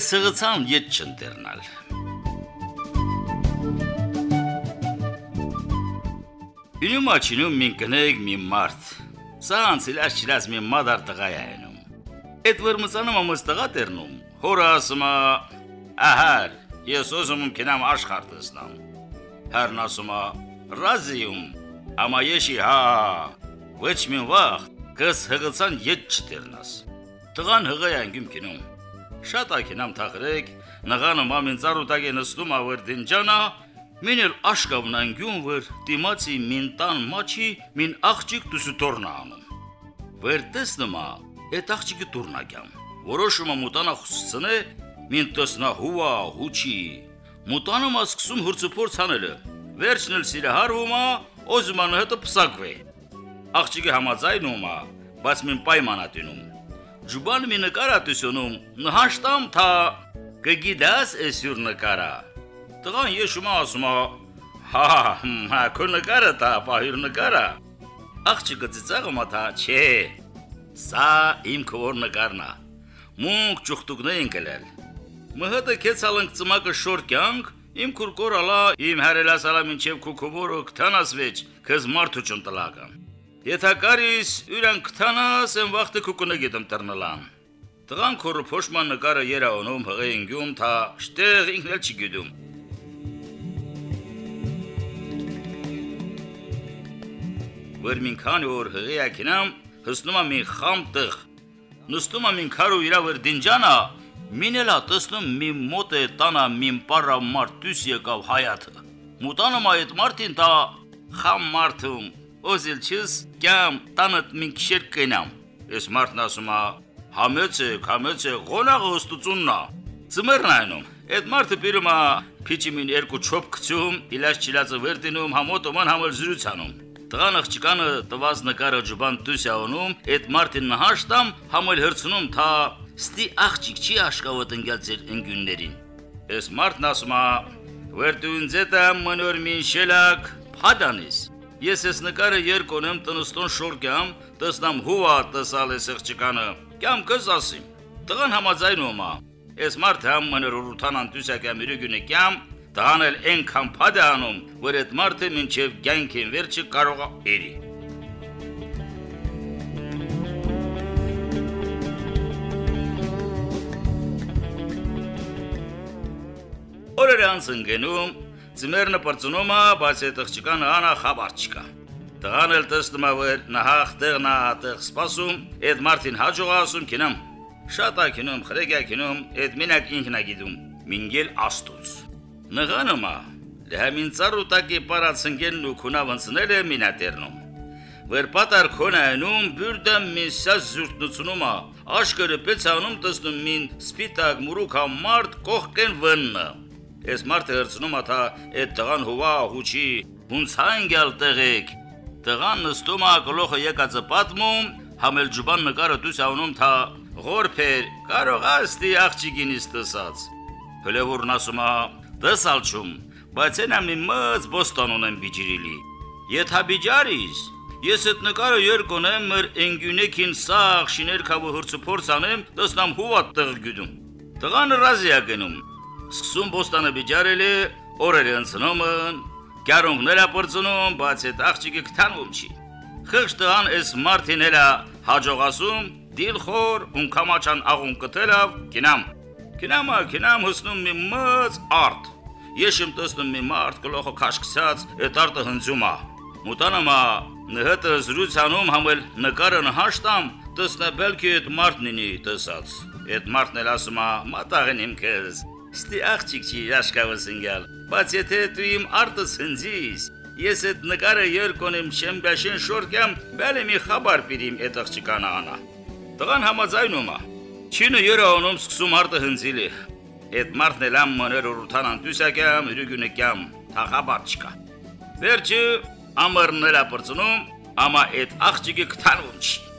կսղցան յետ չընտերնալ։ Ինու մաչինում մին կնեգ մի մարդ։ Սա անցիլած չլած մի մադար տղայ այնում։ Այդ վրմծանում ամս տղա տերնում։ Հորը ասում է. «Ահար, ես ուզում եմ կնամ աշխարհ տեսնամ»։ Հերն ասում է. «Ռազիում, ամա եշի հա, ոչ մի վախ, կս հղցան յետ չտերնաս»։ Տղան հղայ անգում կինում։ Շատ ակինամ թախրեք, նղանը մամին ծառուտագե նստում ավր դինջանա, Մինել աշկավն անգյուն վր դիմացի մին տան մաչի մին աղջիկ դուսու տորնա անում։ Վեր տեսնումա, այդ աղջիկը տուրնակյամ։ Որոշումը մուտանա խուսցնե, մին տեսնա հուա հուչի։ Մուտանում ասկսում հրցուփորձ անելը։ Վերջն էլ սիրը հարվումա, օզմանը հետը պսակվե։ Աղջիկը համաձայնումա, բայց մին պայմանատինում։ Ջուբան մի նկարատուսոնում, նհաշտամ թա կգիդաս էսյուր նկարա։ Տղան եշումա ասում է. «Հա, հա, քո նկարը տա, պահիր նկարը»։ Աղջիկը ծիծաղում է թա, «Չէ, սա իմ քոր նկարն է»։ Մունք ճուխտուկն են կլել։ Մհտը քեցալնք ծմակը շոր կյանք, իմ քուրկոր ալա, իմ հարելասալա մինչև քուքուբորը կթանասվեջ, քեզ մարդու ճնտլական։ Եթե կարիս յուրան կթանաս, են վախտը քուկունը գիտեմ տրնլան։ Տղան քորը փոշման նկարը երաոնում հղեին գյում, թա շտեղ ինքն էլ չի գիտում։ որ մինքան որ հղիակինամ հսնում եմ մի խամ տղ նստում եմ ինքարու իրա վր դինջանա մինելա տեսնում մի մոտ է տանա մին պարա մարտուս եկավ հայաթը մուտանում այդ մարտին տա խամ մարտում օզիլ չես կամ տանդ մին քշեր կենամ ես մարտն ասում է համեցե համեցե գոնաղը հստություննա ծմերն այնում Այդ մարդը բերում է փիչի մին երկու չոփ գցում, իլաշ չիլածը վերտինում, համոտոման համել զրուցանում։ Տղան աղջկանը տված նկարը ջուբան տուսյանում, այդ մարտին նահաշտամ համել հրցնում թա ստի աղջիկ չի աշկավոտ ընկել ձեր ընկյուններին։ Այս մարտն ասում է. «Վերտուն ձետա մնոր մին շելակ փադանիս»։ Ես ես նկարը երկոնեմ տնստոն շորկյամ, տեսնամ հուա տեսալ է սղճկանը։ Կամ կս ասիմ։ Տղան համաձայնում է։ Այս մարտը համ մնոր ուրութան անտուսակա միրուգունը կամ Տանել այնքան փադ է անում, որ այդ մարդը մինչև ցանկին վերջը կարող է էրի։ Օրերը անցնգնում, ծմերնը պրծնում է, բայց այդ աղջկանը անա խաբար չկա։ Տղան էլ տեսնում է, որ նահախ տեղնա տեղ սպասում, այդ մարդին հաջող ասում կինամ։ Շատ ակինում, խրեգակինում, այդ մենակ ինքն է գիտում։ Մինգել աստուց։ Նղանոմա լհամին ծառուտակի պարացնգեն ու քունավնցնել է մինատերնում։ Վեր պատար քոնայնում բուրդը միսա զուրտնությունումա աշկերը պեցանում տեսնում մին սպիտակ մուրուքա մարդ կողքեն վննը։ Ես մարդը հրցնում աթա այդ տղան հուվա հուչի հունցանգյալ տեղեք։ Տղան նստում ա գլոխը եկածը պատմում, համել ջուբան նկարը դուս անում թա Ղորփեր, կարող աստի աղջիկինից տեսած։ Հլևուրն ասում ա Դեսալչում, բայց այն ամի մած բոստան ունեմ բիջիրիլի։ Եթե բիջարիս, ես այդ նկարը երկոնեմ մեր ընգյունեքին սաղ շիներ կավը հրցուփորձ անեմ, տեսնամ հուվատ տեղ գյուդում։ Տղան ռազիա գնում։ Սկսում բոստանը բիջարել է, օրերը ընցնում են, գարունգներ ապրծնում, բայց այդ աղջիկը կթանվում չի։ Խղճ տղան էս մարտին էլա հաջողասում, դիլխոր, ունկամաչան աղուն կտելավ, կինամ։ Կինամա, կինամ հսնում մի մած արդ։ Ես եմ տեսնում մի մարդ գլոխը քաշքցած, այդ արտը հնձումա։ Մուտանամա նհտը զրուցանում համել նկարը նհաշտամ, տեսնա բելքի այդ մարդն ինի տեսած։ Այդ մարդն էլ ասում է՝ «Մատաղեն իմ քեզ»։ Ստի աղջիկ չի աշկավս ընկալ։ Բայց եթե դու իմ արտս հնձիս, ես այդ նկարը երկոնեմ շեմբաշեն շորկամ, բալի մի խաբար պիրիմ այդ աղջկանա անա։ Տղան համաձայնում է։ Չինը երանում սկսում արտը հնձիլի։ Այդ մարդն էլ ամ մներ ուրութան անտուսակյամ, յուրգունեկյամ, թախաբար չկա։ Վերջը ամրն էլ ապրծնում, ամա այդ աղջիկը կթանվում չի։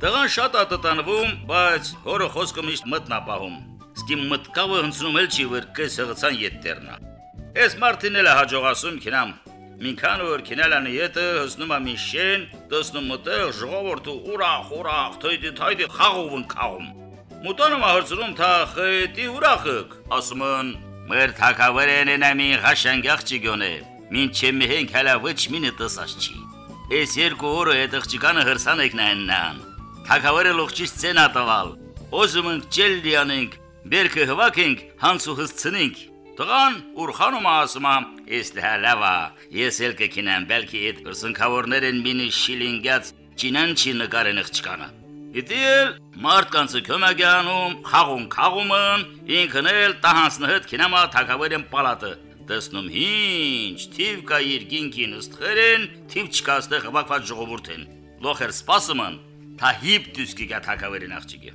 Տղան շատ ատտանվում, բայց հորը խոսքը միշտ մտնապահում։ Սկի մտկավը հնցնում էլ չի վր կես հղցան յետտերնա։ Էս մարդին էլ հաջողասում քինամ Մինքան որ քինալանը յետը հսնում ամի շեն, դասնում մտեղ ժողովուրդը ուրախ, ուրախ, թույդի թայդի խաղում խաղում։ Մուտանում հրցնում թա խետի ուրախık, ասում են մեր թակավերեն ենամի ղաշանգախ չգոնե։ Մինչե մենք հələ ոչ մինը տսած չի։ Այս երկու օրը այդ աղջիկանը հրսան եք նայնան։ Թակավերը լողջից ցենա տվալ։ Ոզում ենք ջելլիանենք, բերքը հվակենք, հանցու հսցնենք։ Տղան ուրխանում ասում է, «Իսկ դա լավ է, ես էլ կքինեմ, բəlkի այդ հրսնքավորներն մինի շիլինգած ճինան չի նկարեն աղջկանը»։ Իդիլ մարդկանցը կոմագանում, խաղում խաղումն, ինքն էլ տահանցնհդ քինամա թակավերեն պալատը։ Տեսնում ինչ, թիվ կա իր գինքին ըստղերեն, թիվ չկա ստեղ հվակված ժողովուրդին։ Լոխեր սպասումն, թա հիպ դուսկի գա թակավերին աղջիկը։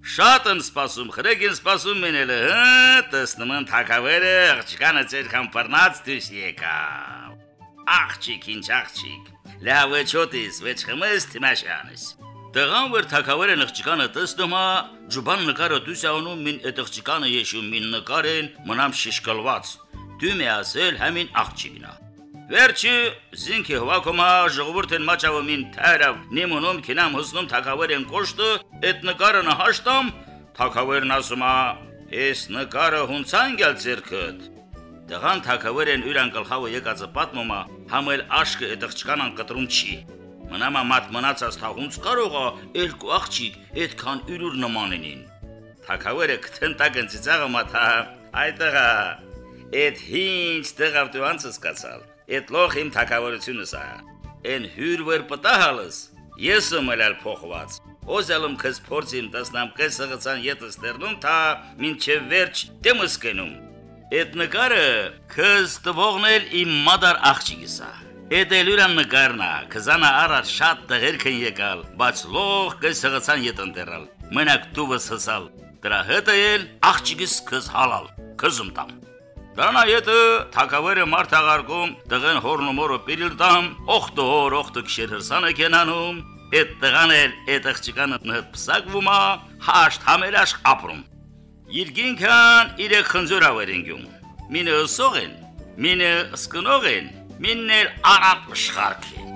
Շատ են սպասում, խրեկ են սպասում մենելը, հա, տեսնում են թակավերը, աղջկանը ծեր կամպրնած դուս եկավ։ Աղջիկ, ինչ աղջիկ, լավ չոտիս, վեճ խմես թիմաշանես։ Տղան վեր թակավերը աղջկանը տեսնում է, ջուբան նկարը դուս անում մին այդ աղջկանը եշում մին նկարեն, մնամ շիշկալված։ Դու մի ասել համին աղջիկնա։ Վերջի զինքի հվակոմա ժողովուրդեն մաչավումին թարավ նիմոնում քինամ հուսնում թակավերեն կոշտը այդ նկարը նահաշտամ թակավերն ասումա ես նկարը հունցան գալ ձերքդ Դղան թակավերեն յուրան գլխավը եկածը պատմումա համել աշկը այդ աղջկանան կտրում չի Մնամա մատ մնացած թաղունց կարողա երկու աղջիկ այդքան յուրուր նմանենին Թակավերը կթենտակն ծիծաղը մաթա այդտեղա Այդ հինչ տեղավ դու անցս կացալ Էդ լոխ իմ թակավորությունը սա։ Էն հյուր վեր պտահալս։ Ես եմ ելալ փոխված։ Օզալում քս փորձին տասնամ կես սղացան ետս տերնում թա մինչև վերջ դեմս կենում։ Էդ նկարը քս տվողնել իմ մադար աղջիկս է։ Էդ էլուրան նկարնա, քզանա առած շատ տղեր քն եկալ, բայց լող կես սղացան ետ ընտերալ։ Մենակ դուվս հսալ։ Դրա հետը էլ աղջիկս քս հալալ։ Քզում տամ։ Դանա յետը թակավերը մարտաղարկում տղեն հորնումորը պիրիլտամ, օխտը հոր օխտը քշեր հրսանը կենանում, այդ տղան էլ այդ աղջիկանը նպսակվում է, հաշտ համերաշ ապրում։ Իրգինքան իրեք խնձորավերենգյում։ Մինը սողեն, մինը սկնողեն, միններ արապ շարքին։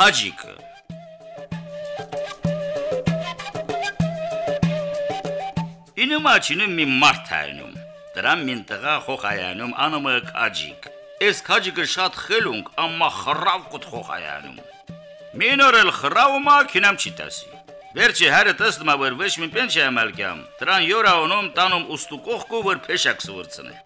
Քաջիկը Ինը մաչինում մի մարդ հայնում, դրան մին տղա խոխայանում անումը քաջիկ։ Այս քաջիկը շատ խելունք, ամմա խռավ կուտ խոխայանում։ Մինորել խռավումա քինամ չի տասի։ Վերջի հարը տեսնում որ ոչ մի պենչա մալկամ, դրան յորաոնում տանում ուստուկողկու որ փեշակ սուրցնե։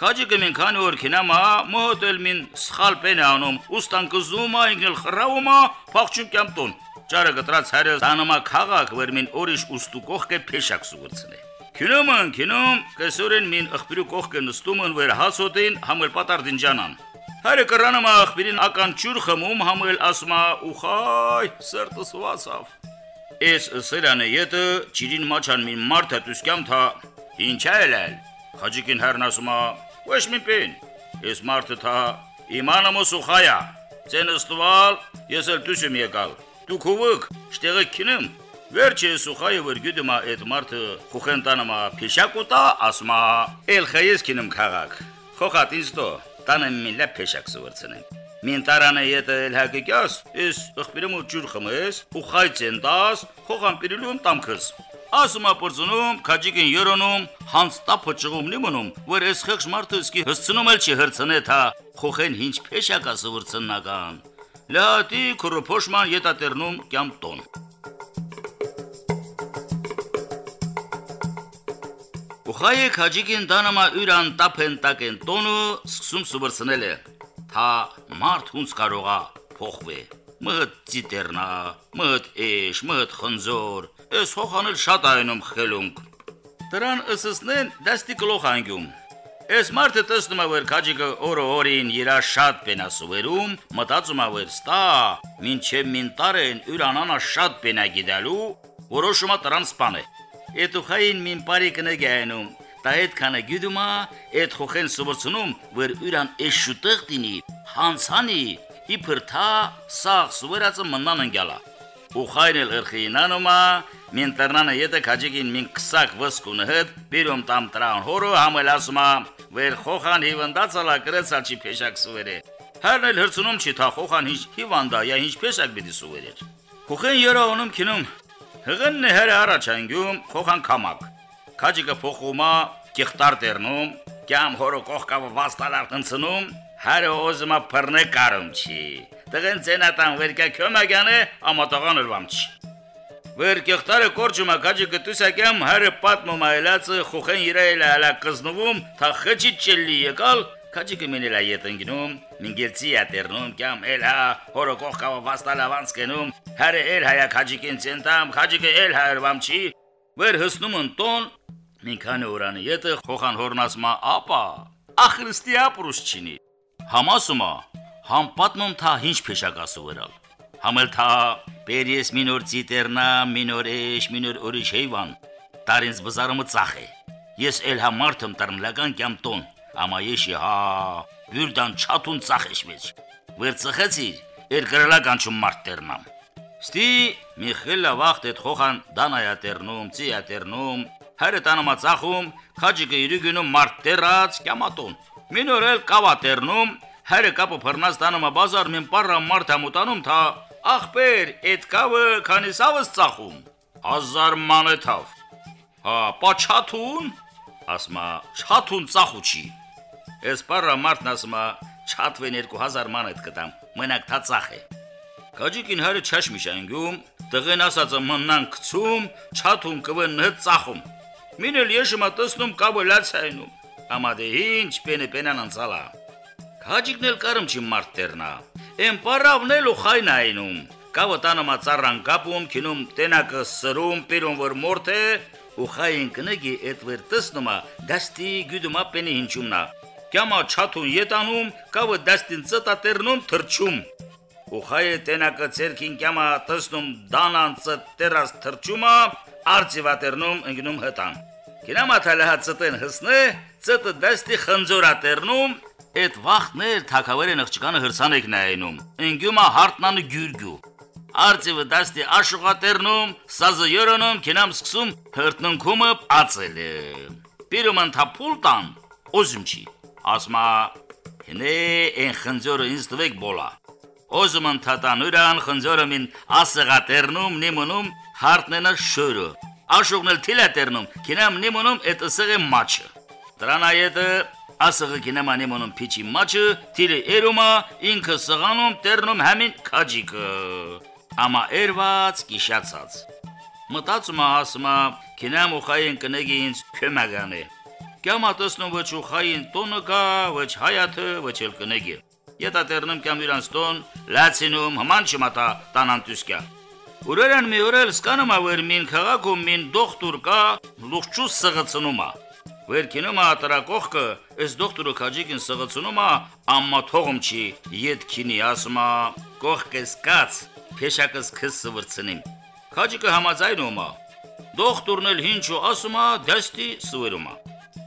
Քաջիկը մին քանի օր քինամա մոհոտել մին սխալ պենանում ուստան կզումա ինգել խրավումա փախչում կամտոն ճարը գտրած հարը տանոմա խաղակ վեր մին օրիշ ուստու կողքը փեշակ սուգրցնե Քինոման քինում կեսորեն մին ըխբիրու կողքը նստումն վեր հասոտին համել պատարդին ջանան Հարը կրանամա ըխբիրին ական ճուր խմում համել ասմա ուխայ սրտս վասավ Էս սերանը յետը ճիրին մաչան մին մարդ հտուսկամ թա ինչա էլել Խաջիկին հեռնասումա Ոչ մի պին։ Ես մարդը թա իմանամո սուխայա։ Ցենստվալ, ես էլ դուս եմ եկալ։ Դու քուվիկ, շտեղը քինեմ։ Վերջը սուխայը վրգյուդմա այդ մարդը խուխենտանամա փեշակուտա ասմա։ Էլ խայես քինեմ քաղաք։ Խոխատ ինձ դո, տանեմ միլա փեշակ սուրցնեմ։ Մին տարանը յետը էլ հագիկյաս, ես ըխբիրում ու ջուր խմես, ու խայցեն դաս, խոխան պիրիլում տամքս։ Ասումա պրծնում, քաջիկին յորոնում, հանստապը ճղում նիմոնում, որ ես խեղճ մարդը սկի հսցնում էլ չի հրցնե թա, խոխեն ինչ փեշակա սվրցնական։ Լատի քրոփոշման յետատերնում կյամ տոն։ Ուխայե քաջիկին դանամա յուրան տապեն տակեն տոնը սկսում սվրցնել է։ Թա մարդ հունց կարողա փոխվե։ Մհդ ծիտերնա, մհդ էշ, մհդ խնձոր, Էս հոխանել շատ այնում խելունք։ Դրան ըսսնեն դաստի գլոխ անգյում։ Էս մարդը տեսնում է որ քաջիկը օրը օրին իրա շատ պենասուվերում, մտածում է որ ստա, մինչև մինտարեն ուրանանա շատ պենա գիդալու, որոշումա տրան սպանը։ Էտուխային մին բարի կնեգայնում, դա այդ քանը գյուդումա, այդ խոխեն սուբրցնում, որ ուրան էշուտեղ դինի, հանցանի, իբր թա սաղ սուվերածը մնան ընկյալա։ Ու խայրել ըրխինանոմա մին տրնանը յետը քաջիկին մին քսակ վսկունը հետ բիրում տամ տրան հորո համելասումա վեր խոխան հիվանդացալա գրեցալ չի փեշակ սուվերե։ Հերնել հրցնում չի թա խոխան հիչ հիվանդա յա հիչ փեշակ բիդի սուվերեր։ Խոխեն երողնում քինում հղնն հերը առաջանգում խոխան կամակ։ Քաջիկը փոխումա կիղտար դերնում, կամ հորո կողքավը վաստալար տնցնում, հարը ոզմա փռնե կարում չի։ Տղեն ցենատան վերկա քոմագանը ամատաղան ըրվամ չի։ Վեր կեղտարը կորջումա կաջը գտուսակյամ հարը պատմում այլացը խոխեն իրայել ալա կզնվում, թա խճի չելի եկալ, կաջը կմենել այետ ընգնում, մինգերցի ատերնում, կամ էլ հա, հորո կողքավը վաստալ ավանց կենում, հարը էլ հայա կաջիկին ցենտամ, կաջիկը էլ հայրվամ չի, վեր հսնում են տոն, մինքանը ուրանը ետը խոխան հորնասմա, ապա, ախրստի ապրուս չինի, համասումա, համ պատմում թա ինչ փեշակասու վրալ։ Համել թա պերիես մինոր ցիտերնա, մինոր էշ, մինոր ուրիշ հեյվան, տարինց բզարումը ծախ է։ Ես էլ հա մարդում տրնլական կամ տոն, ամա եշի հա, բյուրդան չաթուն ծախեշ մեջ։ Վեր ծխեցիր, էր գրելական չում մարդ տերնամ։ Ստի Միխելը վախտ այդ խոխան դանայա տերնում, ծիա տերնում, հերը տանոմա ծախում, քաջիկը իրի գնում մարդ տերած, կամատոն։ Մինորել կավա տերնում, Հերը կապը փռնած տանում բազար մեն պարը մարդ ամուտանում թա ախպեր այդ կավը քանի սավս ծախում հազար մանեթավ հա պաչաթուն ասմա չաթուն ծախուչի ես պարը մարդն ասմա չաթվեն 2000 մանեթ կտամ մենակ թա ծախե Կաջիկին հերը չաշ միշանգում տղեն ասածը մնան գցում չաթուն կվեն հդ ծախում մինել եշմա տեսնում կավը լացայնում ամադե ինչ պենե պենան անցալա Հաջիկն էլ կարում չի մարդ տերնա։ Էն պարավն էլ ու խայն այնում։ Կավը տանը մածառան կապում, քինում տենակը սրում, պիրում որ մորթ է, ու խայն կնեգի էդ վեր տեսնումա, դաստի գյուդումա պենի հինչումնա։ Կյամա չաթուն ետանում, կավը դաստին ծտա տերնում թրջում։ Ու խայը տենակը ցերքին կյամա տեսնում դանանցը տերած թրջումա, արծիվա տերնում ընկնում հտան։ Կինամա թալահա ծտեն հսնե, ծտը դաստի խնձորա տերնում, Այդ վախներ թակավերը նղճկանը հրցանեք նայնում։ Ընգյումա հարտնանը գյուրգյու։ Արծիվը դաստի աշուղատերնում, սազը յորոնում, կինամ սկսում հրտնունքումը ածել է։ Պիրուման թապուլտան, օզում չի։ Ասմա, հնե են խնձորը ինձ տվեք բոլա։ Օզումն թատան ուրան խնձորը մին ասեղատերնում, նիմունում, հարտնենը շորը։ Աշուղն էլ թիլատերնում, կինամ նիմունում էտ ըսեղը մաչը։ Դրանայետը ասղը կինեմանի մոնում փիչի մաչը, թիրը էրումա, ինքը սղանում տերնում համին քաջիկը։ Ամա էրված կիշացած։ Մտածումա ասումա, կինեմ ուխային կնեգի ինձ քեմագանը։ Կյամա տեսնում ոչ ուխային տոնը կա, ոչ հայաթը, ոչ էլ կնեգի։ Ետա տերնում կամ իրանց տոն, լացինում, հման չմատա տանանտուսկյա։ Ուրերան մի օրել սկանում ավեր մին քաղաքում մին դոկտոր կա, լուղջու սղծնումա։ Վերքինում ատարակողքը, այս դոկտորը քաջիկին սղացնում է, ամմա թողում չի, իդ քինի ասմա, կողքես կաց, փեշակս քս սվրցնիմ։ Քաջիկը համաձայնում է։ Դոկտորն էլ ինչ ու ասում է, դաստի սվերում է։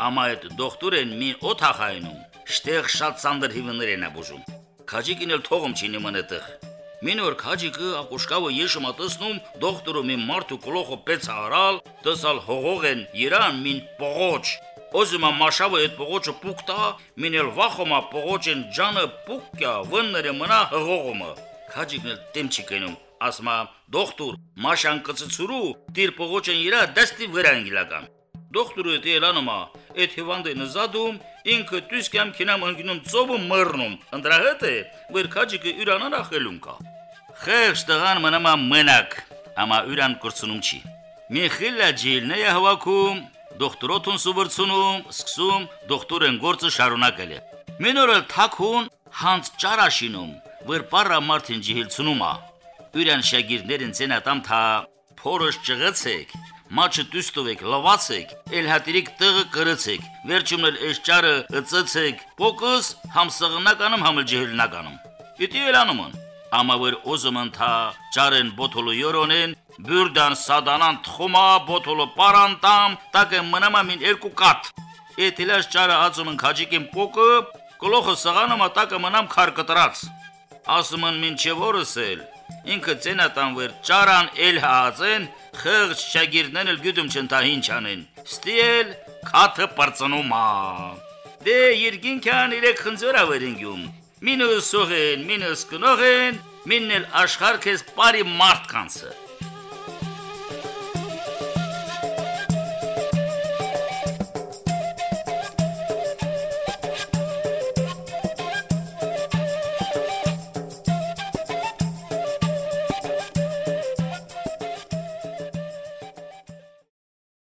Ամա այդ դոկտորեն մի օթախայնում, շտեղ շատ սանդր հիվներ են աբուժում։ Քաջիկին էլ թողում չի նման այդտեղ։ Մինոր քաջիկը ակուշկավը եշմա տեսնում դոկտորը մի մարդու կլոխը պես արալ, տեսալ հողող են իրան մին պողոչ Ոզիմա մաշավը այդ փողոճը պուկտա, մինել վախոմա փողոճեն ջանը պուկյա, վնները մնա հղողոմը։ Քաջիկն էլ դեմ չի կենում, ասմա, դոկտոր, մաշան կծծուրու, դիր փողոճեն իրա դստի վրա անգլական։ Դոկտորը դիելանոմա, այդ հիվանդը նզադում, ինքը դուսկամ քինամ ընկնում ծովը մռնում։ Ընդրահետ է, որ քաջիկը իրանան ախելուն կա։ Խեղճ տղան մնամա մենակ, ամա ուրան կորցնում չի։ Միխիլա ջիլն է հավաքում, դոկտորոթուն սուբրցունում, սկսում դոկտորեն գործը շարունակել է։ Մինորը թակուն հանց ճարաշինում, վեր պարա մարդին ջիհիլցնում է։ Ուրան շագիրներն ցենատամ թա փորոշ ճղացեք, մաչը դուստովեք, լավացեք, էլ հատիրիկ տղը կրացեք, վերջումն էլ էս ճարը ըծացեք, փոքս համ սղնականում համ ջիհիլնականում։ Իդի էլանումն ամավեր օզմանթա ճարեն բոթոլու յորոնեն բյուրդան սադանան թխումա բոթոլու պարանտամ տակը մնամա մին երկու կատ էտիլաշ ճարը ածումն քաջիկին փոկը գլոխը սղանամա տակը մնամ քար կտրած ասում են մինչե որս էլ ինքը ցենատան վեր ճարան էլ հազեն խղճ շագիրդներն էլ գյդում չնտա ինչ անեն ստիել քաթը բրծնումա դե երկինքան իրեք խնձորա վերինգյում մինը սողեն, մինը սկնողեն, մինն էլ աշխարհ քեզ բարի մարդ կանցը։